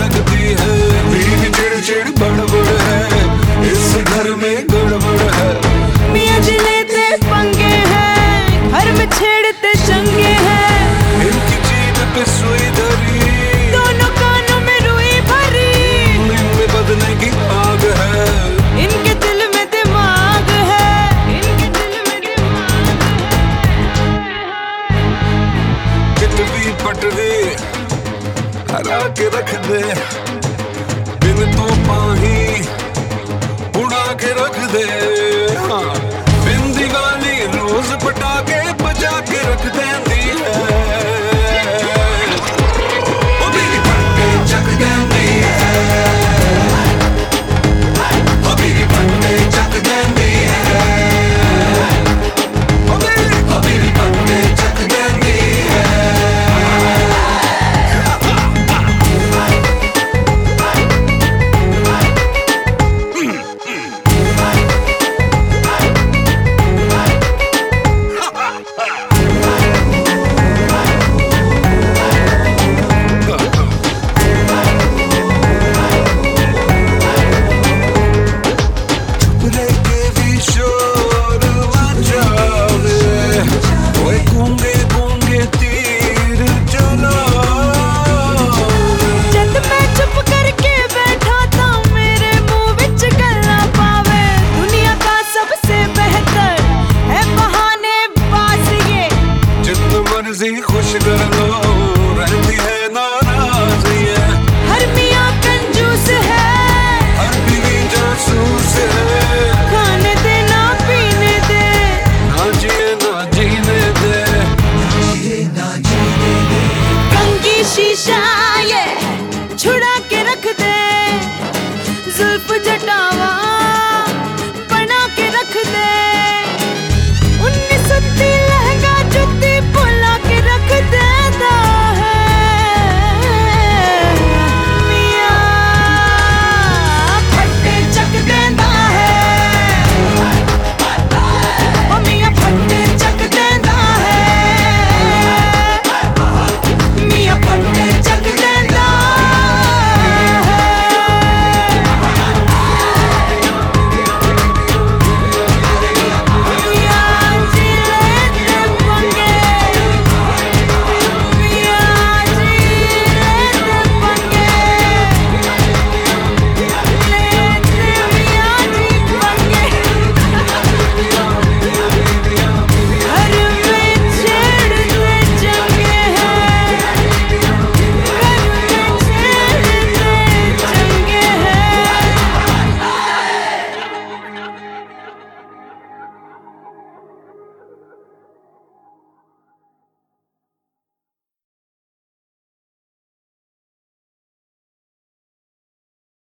I could be